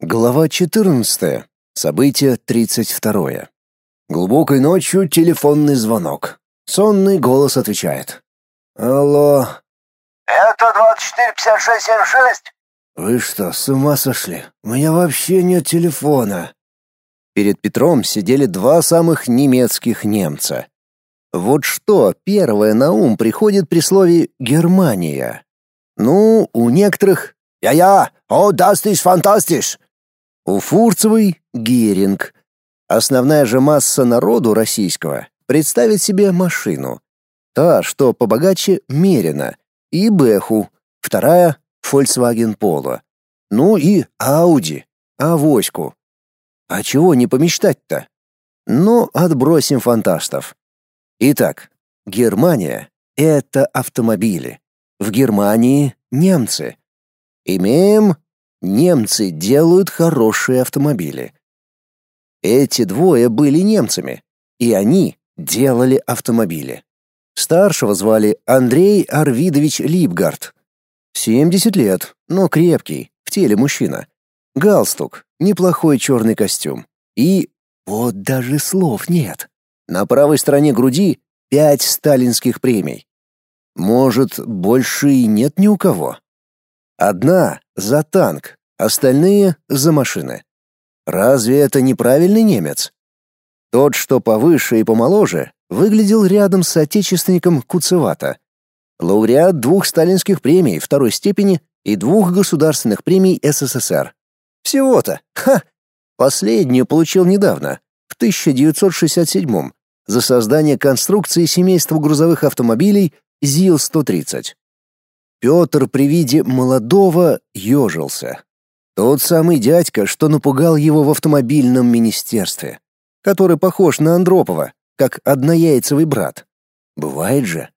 Глава 14. Событие 32. Глубокой ночью телефонный звонок. Сонный голос отвечает. «Алло». «Это 245676?» «Вы что, с ума сошли? У меня вообще нет телефона». Перед Петром сидели два самых немецких немца. Вот что первое на ум приходит при слове «Германия». Ну, у некоторых «Я-я, о, ist fantastisch!» У Фурцевой — Геринг. Основная же масса народу российского представит себе машину. Та, что побогаче, Мерина. И Бэху. Вторая — Volkswagen Polo. Ну и Ауди, Авоську. А чего не помечтать-то? Но отбросим фантастов. Итак, Германия — это автомобили. В Германии — немцы. Имеем Немцы делают хорошие автомобили. Эти двое были немцами, и они делали автомобили. Старшего звали Андрей Арвидович Липгард. 70 лет, но крепкий, в теле мужчина. Галстук, неплохой черный костюм. И вот даже слов нет. На правой стороне груди пять сталинских премий. Может, больше и нет ни у кого. Одна за танк, остальные за машины. Разве это неправильный немец? Тот, что повыше и помоложе, выглядел рядом с отечественником Куцевато. Лауреат двух сталинских премий второй степени и двух государственных премий СССР. Всего-то. Ха! Последнюю получил недавно, в 1967 за создание конструкции семейства грузовых автомобилей ЗИЛ-130. Петр при виде молодого ежился. Тот самый дядька, что напугал его в автомобильном министерстве, который похож на Андропова, как однояйцевый брат. Бывает же.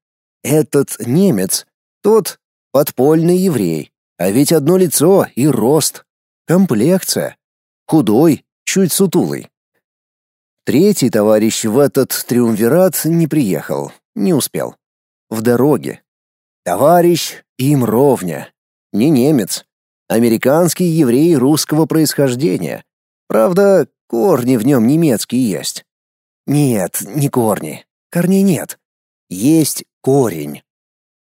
Этот немец, тот подпольный еврей, а ведь одно лицо и рост, комплекция. Худой, чуть сутулый. Третий товарищ в этот триумвират не приехал, не успел. В дороге. Товарищ им ровня. Не немец. Американский еврей русского происхождения. Правда, корни в нем немецкие есть. Нет, не корни. Корней нет. Есть корень.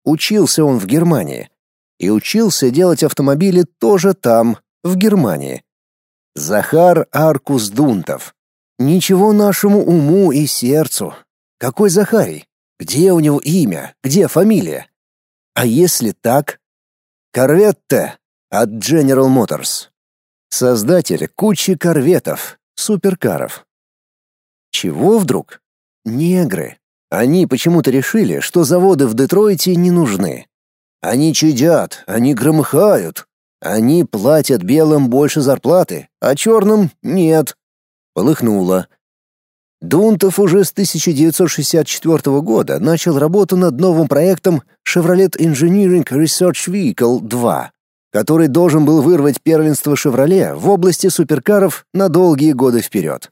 Учился он в Германии. И учился делать автомобили тоже там, в Германии. Захар Аркус Дунтов. Ничего нашему уму и сердцу. Какой Захарий? Где у него имя? Где фамилия? А если так? Корветте от General Motors. Создатель кучи корветов, суперкаров. Чего вдруг? Негры. Они почему-то решили, что заводы в Детройте не нужны. Они чадят, они громыхают. Они платят белым больше зарплаты, а черным — нет. Полыхнуло. Дунтов уже с 1964 года начал работу над новым проектом Chevrolet Engineering Research Vehicle 2, который должен был вырвать первенство Chevrolet в области суперкаров на долгие годы вперед.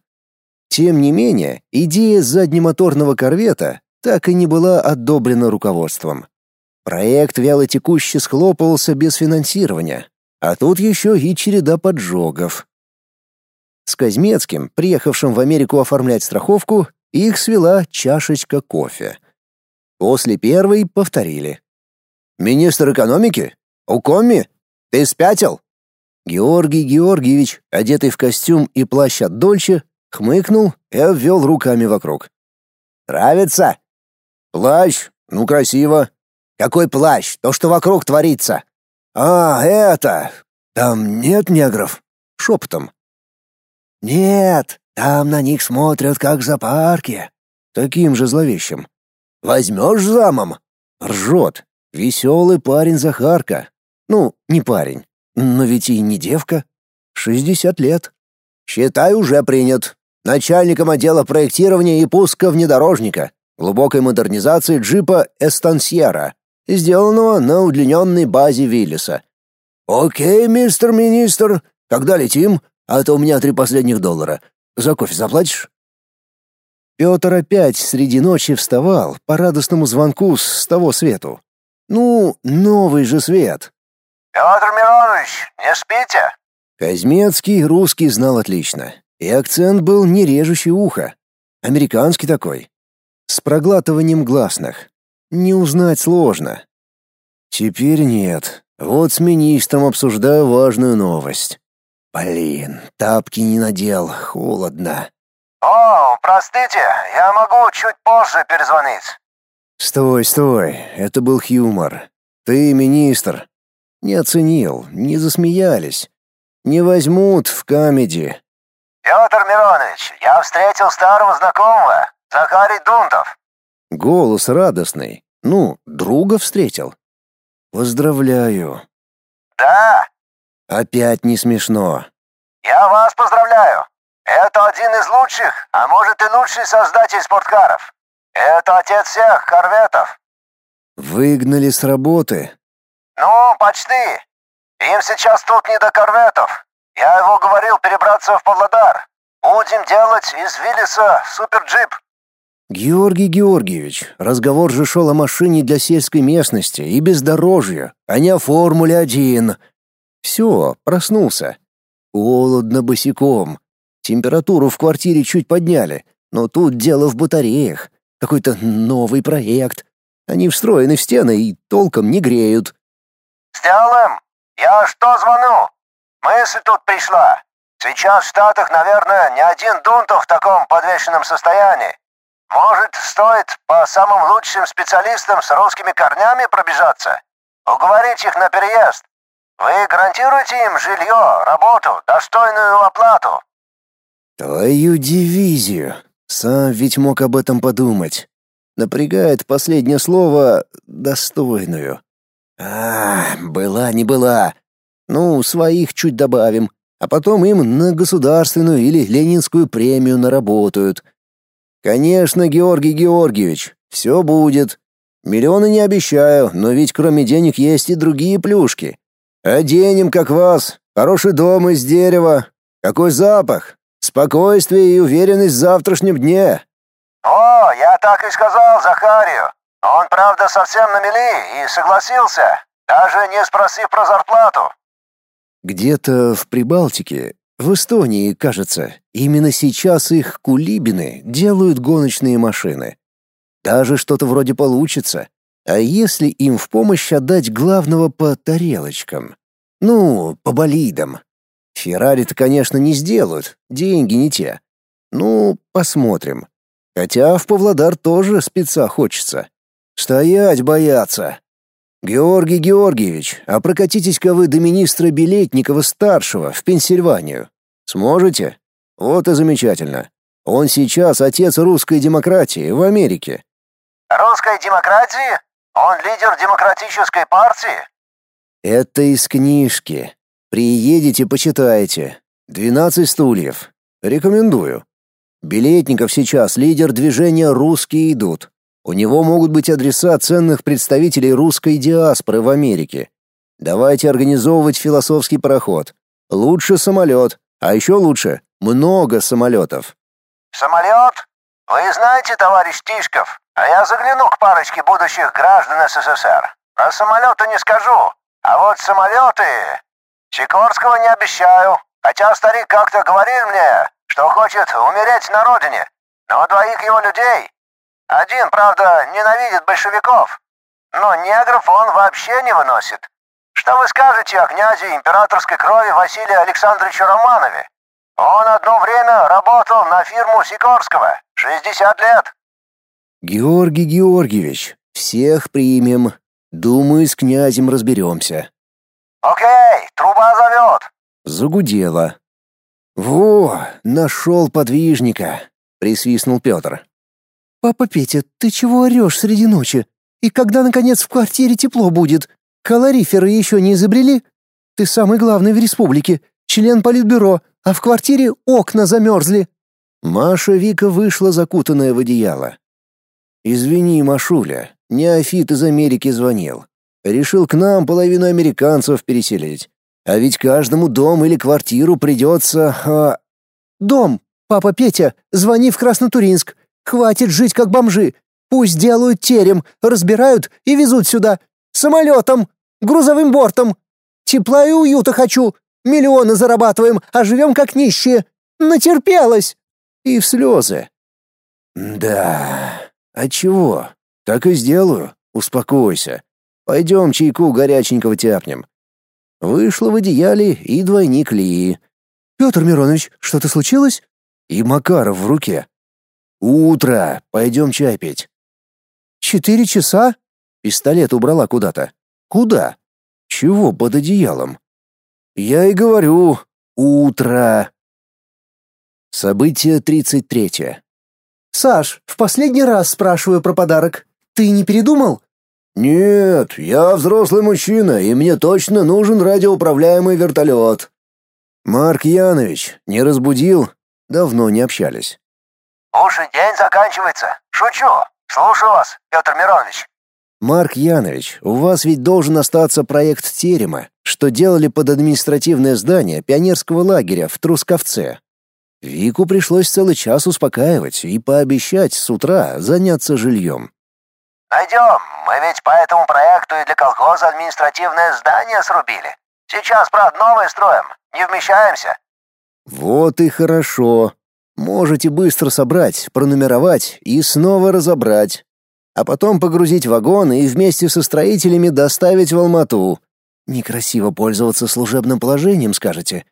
Тем не менее, идея заднемоторного корвета так и не была одобрена руководством. Проект вялотекуще схлопывался без финансирования, а тут еще и череда поджогов. С Казмецким, приехавшим в Америку оформлять страховку, их свела чашечка кофе. После первой повторили. «Министр экономики? Укоми? Ты спятил?» Георгий Георгиевич, одетый в костюм и плащ от Дольче, хмыкнул и обвел руками вокруг. «Нравится?» «Плащ? Ну, красиво». «Какой плащ? То, что вокруг творится». «А, это... Там нет негров?» Шепотом. «Нет, там на них смотрят, как в зоопарке». Таким же зловещим. «Возьмешь замом?» Ржет. Веселый парень Захарка. Ну, не парень. Но ведь и не девка. Шестьдесят лет. «Считай, уже принят. Начальником отдела проектирования и пуска внедорожника, глубокой модернизации джипа «Эстансьера», сделанного на удлиненной базе Виллиса. «Окей, мистер министр. Когда летим? А то у меня три последних доллара. За кофе заплатишь?» Петр опять среди ночи вставал по радостному звонку с того свету. Ну, новый же свет. «Петр Миронович, не спите?» Казмецкий русский знал отлично, и акцент был не режущий ухо. Американский такой. С проглатыванием гласных. Не узнать сложно. Теперь нет. Вот с министром обсуждаю важную новость. Блин, тапки не надел, холодно. «О, простите, я могу чуть позже перезвонить». Стой, стой, это был юмор. Ты министр. Не оценил, не засмеялись. Не возьмут в камеди. «Петр Миронович, я встретил старого знакомого, Захарий Дунтов». Голос радостный. Ну, друга встретил. Поздравляю. «Да, Опять не смешно. я вас поздравляю. Это один из лучших, а может и лучший создатель спорткаров. Это отец всех корветов. Выгнали с работы. Ну, почти. Им сейчас тут не до корветов. Я его говорил перебраться в Павлодар. Будем делать из Виллиса суперджип. Георгий Георгиевич, разговор же шел о машине для сельской местности и бездорожья, а не о Формуле-1. Все, проснулся. Холодно босиком. Температуру в квартире чуть подняли, но тут дело в батареях. Какой-то новый проект. Они встроены в стены и толком не греют. Сделаем. Я что звоню? Мысль тут пришла. Сейчас в Штатах, наверное, не один Дунтов в таком подвешенном состоянии. Может, стоит по самым лучшим специалистам с русскими корнями пробежаться? Уговорить их на переезд? Вы гарантируете им жилье, работу, достойную оплату? Твою дивизию. Сам ведь мог об этом подумать. Напрягает последнее слово «достойную». А, была не была. Ну, своих чуть добавим, а потом им на государственную или ленинскую премию наработают. Конечно, Георгий Георгиевич, все будет. Миллионы не обещаю, но ведь кроме денег есть и другие плюшки. Оденем, как вас, хороший дом из дерева. Какой запах, спокойствие и уверенность в завтрашнем дне. О, я так и сказал Захарию. Он, правда, совсем на мели и согласился, даже не спросив про зарплату. Где-то в Прибалтике, в Эстонии, кажется, именно сейчас их кулибины делают гоночные машины. Даже что-то вроде получится. А если им в помощь отдать главного по тарелочкам? Ну, по болидам. Феррари-то, конечно, не сделают, деньги не те. Ну, посмотрим. Хотя в Павлодар тоже спеца хочется. Стоять бояться. Георгий Георгиевич, а прокатитесь-ка вы до министра Белетникова-старшего в Пенсильванию. Сможете? Вот и замечательно. Он сейчас отец русской демократии в Америке. Русской демократии? Он лидер демократической партии? Это из книжки. Приедете, почитайте. «Двенадцать стульев». Рекомендую. Билетников сейчас лидер движения «Русские идут». У него могут быть адреса ценных представителей русской диаспоры в Америке. Давайте организовывать философский пароход. Лучше самолет, а еще лучше много самолетов. Самолет? Вы знаете, товарищ Тишков, а я загляну к парочке будущих граждан СССР. Про самолеты не скажу, а вот самолеты... Сикорского не обещаю, хотя старик как-то говорил мне, что хочет умереть на родине. Но двоих его людей... Один, правда, ненавидит большевиков, но негров он вообще не выносит. Что вы скажете о князе императорской крови Василии Александровиче Романове? Он одно время работал на фирму Сикорского. 60 лет. Георгий Георгиевич, всех примем. Думаю, с князем разберемся. Окей, труба зовет. Загудело. Во, нашел подвижника, присвистнул Петр. «Папа Петя, ты чего орешь среди ночи? И когда, наконец, в квартире тепло будет? Калориферы еще не изобрели? Ты самый главный в республике, член политбюро, а в квартире окна замерзли». Маша Вика вышла закутанная в одеяло. «Извини, Машуля, неофит из Америки звонил. Решил к нам половину американцев переселить. А ведь каждому дом или квартиру придется... А... «Дом, папа Петя, звони в Краснотуринск. Хватит жить как бомжи. Пусть делают терем, разбирают и везут сюда. Самолетом, грузовым бортом. Тепла и уюта хочу. Миллионы зарабатываем, а живем как нищие. Натерпелась!» И в слезы. «Да, а чего? Так и сделаю. Успокойся. Пойдем чайку горяченького тяпнем». Вышла в одеяле и двойник Лии. «Петр Миронович, что-то случилось?» И Макаров в руке. «Утро. Пойдем чай пить». «Четыре часа?» Пистолет убрала куда-то. «Куда?» «Чего под одеялом?» «Я и говорю. Утро». Событие тридцать третье. «Саш, в последний раз спрашиваю про подарок. Ты не передумал?» «Нет, я взрослый мужчина, и мне точно нужен радиоуправляемый вертолет». «Марк Янович, не разбудил? Давно не общались». «Уже день заканчивается. Шучу. Слушаю вас, Петр Миронович». «Марк Янович, у вас ведь должен остаться проект терема, что делали под административное здание пионерского лагеря в Трусковце. Вику пришлось целый час успокаивать и пообещать с утра заняться жильем. «Найдем. Мы ведь по этому проекту и для колхоза административное здание срубили. Сейчас, правда, новое строим. Не вмещаемся». «Вот и хорошо. Можете быстро собрать, пронумеровать и снова разобрать. А потом погрузить в вагон и вместе со строителями доставить в Алмату. Некрасиво пользоваться служебным положением, скажете.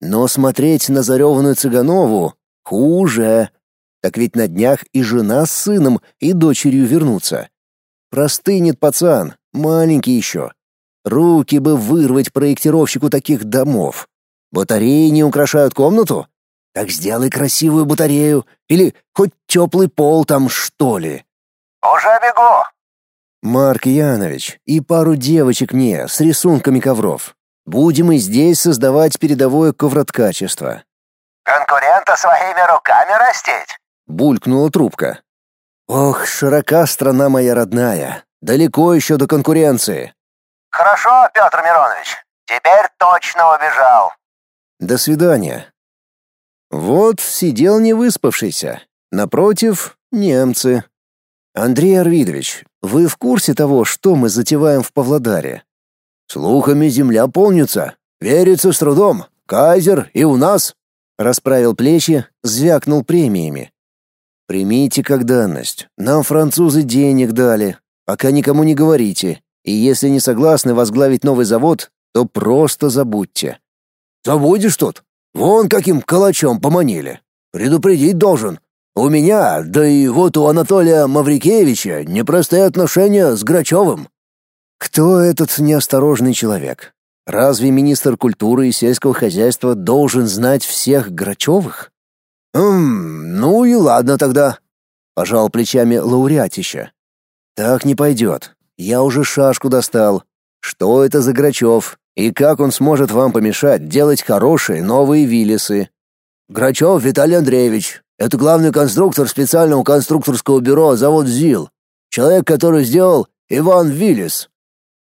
Но смотреть на зареванную Цыганову хуже. Так ведь на днях и жена с сыном, и дочерью вернутся. Простынет пацан, маленький еще. Руки бы вырвать проектировщику таких домов. Батареи не украшают комнату? Так сделай красивую батарею или хоть теплый пол там, что ли. Уже бегу. Марк Янович и пару девочек мне с рисунками ковров. Будем и здесь создавать передовое ковроткачество. Конкурента своими руками растить? Булькнула трубка. Ох, широка страна моя родная. Далеко еще до конкуренции. Хорошо, Петр Миронович. Теперь точно убежал. До свидания. Вот сидел не выспавшийся. Напротив — немцы. Андрей Арвидович, вы в курсе того, что мы затеваем в Павлодаре? Слухами земля полнится. Верится с трудом. Кайзер и у нас. Расправил плечи, звякнул премиями. Примите как данность. Нам французы денег дали. Пока никому не говорите. И если не согласны возглавить новый завод, то просто забудьте. Забудешь тут? Вон каким калачом поманили. Предупредить должен. У меня, да и вот у Анатолия Маврикевича непростые отношения с Грачевым. Кто этот неосторожный человек? Разве министр культуры и сельского хозяйства должен знать всех Грачевых? «Хм, ну и ладно тогда», — пожал плечами лауреатища. «Так не пойдет. Я уже шашку достал. Что это за Грачев? И как он сможет вам помешать делать хорошие новые Виллисы?» «Грачев Виталий Андреевич. Это главный конструктор специального конструкторского бюро завод ЗИЛ. Человек, который сделал Иван Виллис.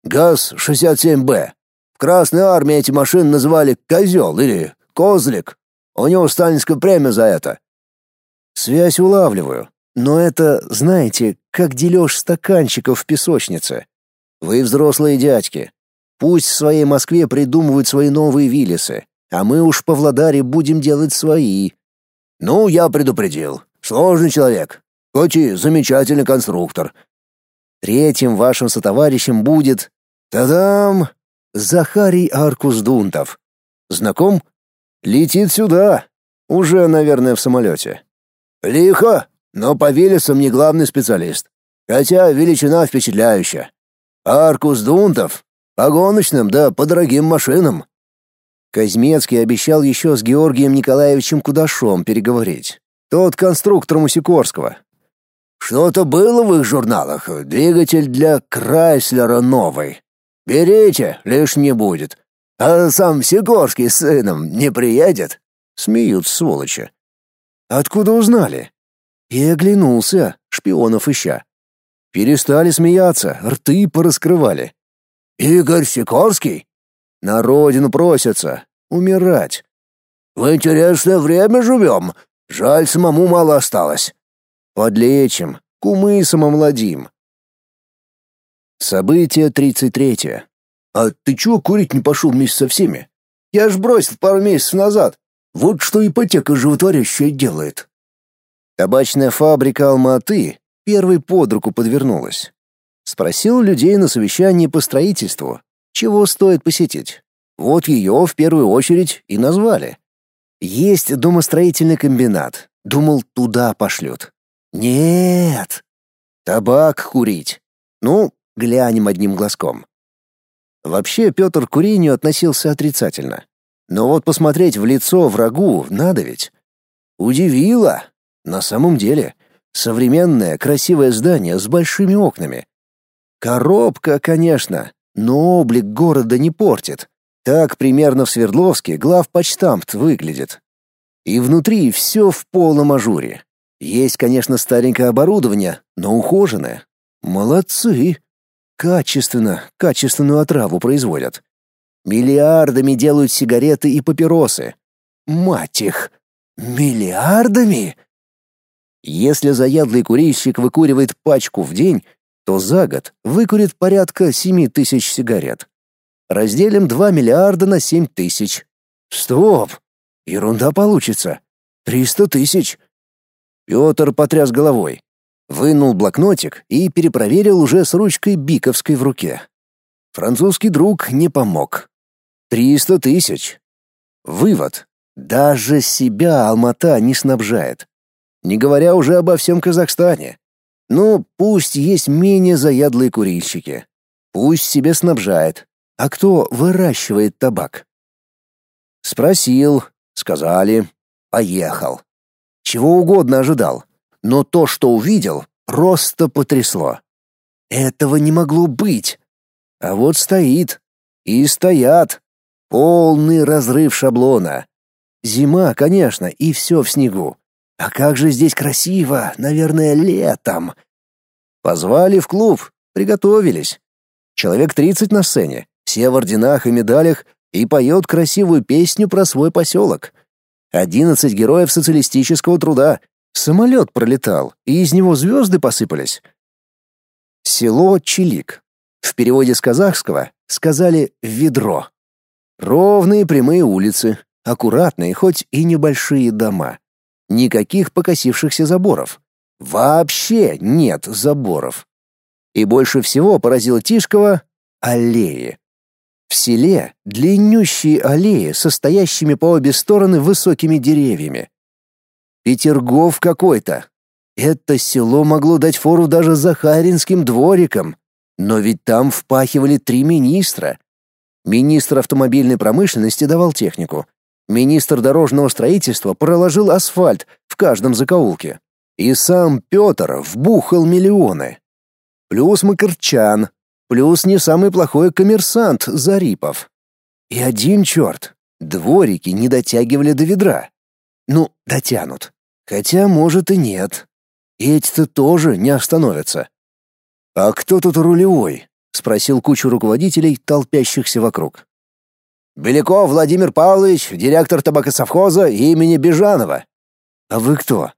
ГАЗ-67Б. В Красной армии эти машины называли «козел» или «козлик». У него сталинская премия за это. Связь улавливаю. Но это, знаете, как дележ стаканчиков в песочнице. Вы взрослые дядьки. Пусть в своей Москве придумывают свои новые Виллисы, а мы уж по Владаре будем делать свои. Ну, я предупредил. Сложный человек, хоть и замечательный конструктор. Третьим вашим сотоварищем будет... Тадам! Захарий Аркус Дунтов. Знаком? Летит сюда. Уже, наверное, в самолете. Лихо, но по Виллисам не главный специалист. Хотя величина впечатляющая. Аркус Дунтов. По гоночным, да по дорогим машинам. Казмецкий обещал еще с Георгием Николаевичем Кудашом переговорить. Тот конструктор Мусикорского. Что-то было в их журналах. Двигатель для Крайслера новый. Берите, лишь не будет. А сам Сикорский с сыном не приедет? Смеют сволочи. Откуда узнали? И оглянулся, шпионов ища. Перестали смеяться, рты пораскрывали. Игорь Сикорский? На родину просятся. Умирать. В интересное время живем. Жаль, самому мало осталось. Подлечим, кумы самомладим. Событие тридцать третье. А ты чего курить не пошел вместе со всеми? Я ж бросил пару месяцев назад. Вот что ипотека животворящая делает. Табачная фабрика Алматы первой под руку подвернулась. Спросил людей на совещании по строительству, чего стоит посетить. Вот ее в первую очередь и назвали. Есть домостроительный комбинат. Думал, туда пошлют. Нет. Табак курить. Ну, глянем одним глазком. Вообще Петр к курению относился отрицательно. Но вот посмотреть в лицо врагу надо ведь. Удивило. На самом деле, современное красивое здание с большими окнами. Коробка, конечно, но облик города не портит. Так примерно в Свердловске главпочтамт выглядит. И внутри все в полном ажуре. Есть, конечно, старенькое оборудование, но ухоженное. Молодцы. Качественно, качественную отраву производят. Миллиардами делают сигареты и папиросы. Мать их! Миллиардами? Если заядлый курильщик выкуривает пачку в день, то за год выкурит порядка 7 тысяч сигарет. Разделим 2 миллиарда на 7 тысяч. Стоп! Ерунда получится. 300 тысяч. Петр потряс головой, вынул блокнотик и перепроверил уже с ручкой биковской в руке. Французский друг не помог. Триста тысяч. Вывод. Даже себя Алмата не снабжает. Не говоря уже обо всем Казахстане. Ну, пусть есть менее заядлые курильщики. Пусть себе снабжает. А кто выращивает табак? Спросил, сказали, поехал. Чего угодно ожидал, но то, что увидел, просто потрясло. Этого не могло быть. А вот стоит. И стоят. Полный разрыв шаблона. Зима, конечно, и все в снегу. А как же здесь красиво, наверное, летом. Позвали в клуб, приготовились. Человек тридцать на сцене, все в орденах и медалях, и поет красивую песню про свой поселок. Одиннадцать героев социалистического труда. Самолет пролетал, и из него звезды посыпались. Село Чилик. В переводе с казахского сказали «ведро». Ровные прямые улицы, аккуратные, хоть и небольшие дома. Никаких покосившихся заборов. Вообще нет заборов. И больше всего поразило Тишкова аллеи. В селе длиннющие аллеи, состоящими по обе стороны высокими деревьями. Петергоф какой-то. Это село могло дать фору даже Захаринским дворикам. Но ведь там впахивали три министра, Министр автомобильной промышленности давал технику. Министр дорожного строительства проложил асфальт в каждом закоулке. И сам Петр вбухал миллионы. Плюс Макарчан, плюс не самый плохой коммерсант Зарипов. И один черт, дворики не дотягивали до ведра. Ну, дотянут. Хотя, может, и нет. Эти-то тоже не остановятся. А кто тут рулевой? — спросил кучу руководителей, толпящихся вокруг. «Беляков Владимир Павлович, директор табакосовхоза имени Бежанова». «А вы кто?»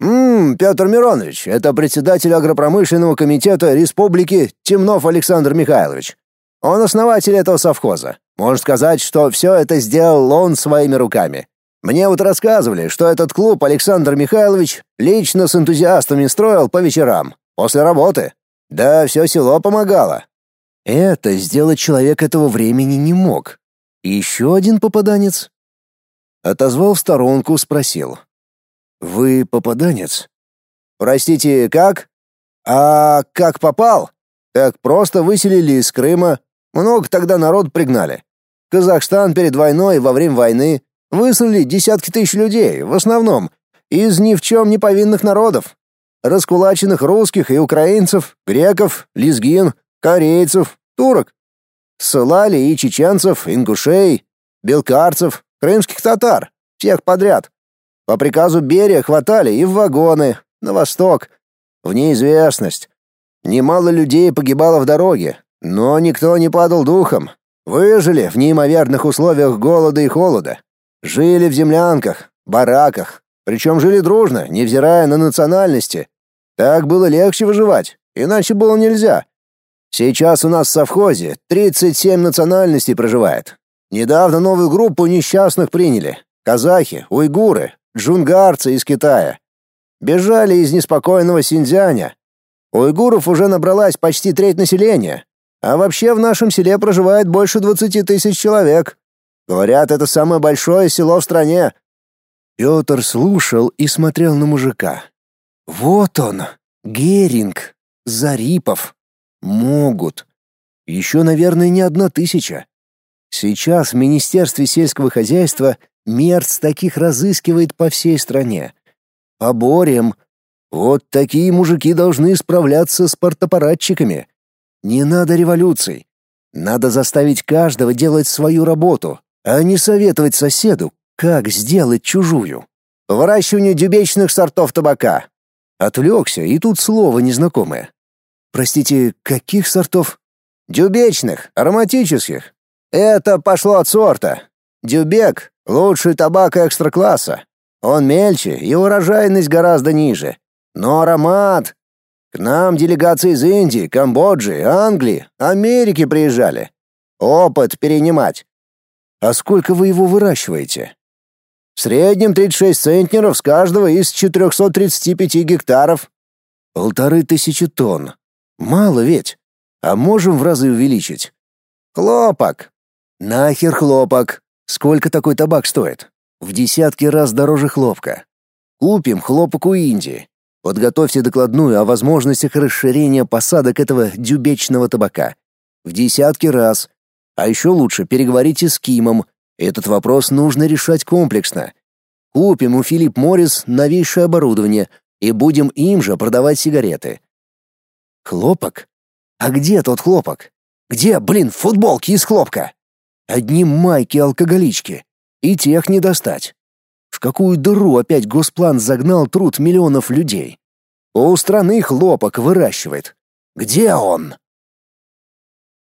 «Ммм, Петр Миронович, это председатель агропромышленного комитета республики Темнов Александр Михайлович. Он основатель этого совхоза. Можно сказать, что все это сделал он своими руками. Мне вот рассказывали, что этот клуб Александр Михайлович лично с энтузиастами строил по вечерам, после работы. Да все село помогало. Это сделать человек этого времени не мог. И еще один попаданец. Отозвал в сторонку, спросил. «Вы попаданец?» «Простите, как?» «А как попал?» «Так просто выселили из Крыма. Много тогда народ пригнали. Казахстан перед войной во время войны выслали десятки тысяч людей, в основном, из ни в чем не повинных народов. Раскулаченных русских и украинцев, греков, лезгин, корейцев, турок. Ссылали и чеченцев, ингушей, белкарцев, крымских татар, всех подряд. По приказу Берия хватали и в вагоны, на восток, в неизвестность. Немало людей погибало в дороге, но никто не падал духом. Выжили в неимоверных условиях голода и холода. Жили в землянках, бараках, причем жили дружно, невзирая на национальности. Так было легче выживать, иначе было нельзя. Сейчас у нас в совхозе 37 национальностей проживает. Недавно новую группу несчастных приняли. Казахи, уйгуры, джунгарцы из Китая. Бежали из неспокойного Синьцзяня. Уйгуров уже набралась почти треть населения. А вообще в нашем селе проживает больше 20 тысяч человек. Говорят, это самое большое село в стране. Петр слушал и смотрел на мужика. Вот он, Геринг, Зарипов. Могут. Еще, наверное, не одна тысяча. Сейчас в Министерстве сельского хозяйства Мерц таких разыскивает по всей стране. Поборем. Вот такие мужики должны справляться с портапаратчиками. Не надо революций. Надо заставить каждого делать свою работу, а не советовать соседу, как сделать чужую. По выращиванию дюбечных сортов табака. Отвлекся, и тут слово незнакомое. Простите, каких сортов? Дюбечных, ароматических. Это пошло от сорта. Дюбек — лучший табак экстра-класса. Он мельче, и урожайность гораздо ниже. Но аромат... К нам делегации из Индии, Камбоджи, Англии, Америки приезжали. Опыт перенимать. А сколько вы его выращиваете? В среднем 36 центнеров с каждого из 435 гектаров. Полторы тысячи тонн. Мало ведь. А можем в разы увеличить. Хлопок. Нахер хлопок. Сколько такой табак стоит? В десятки раз дороже хлопка. Купим хлопок у Индии. Подготовьте докладную о возможностях расширения посадок этого дюбечного табака. В десятки раз. А еще лучше переговорите с Кимом. Этот вопрос нужно решать комплексно. Купим у Филипп Моррис новейшее оборудование и будем им же продавать сигареты. Хлопок? А где тот хлопок? Где, блин, футболки из хлопка? Одни майки-алкоголички. И тех не достать. В какую дыру опять Госплан загнал труд миллионов людей? У страны хлопок выращивает. Где он?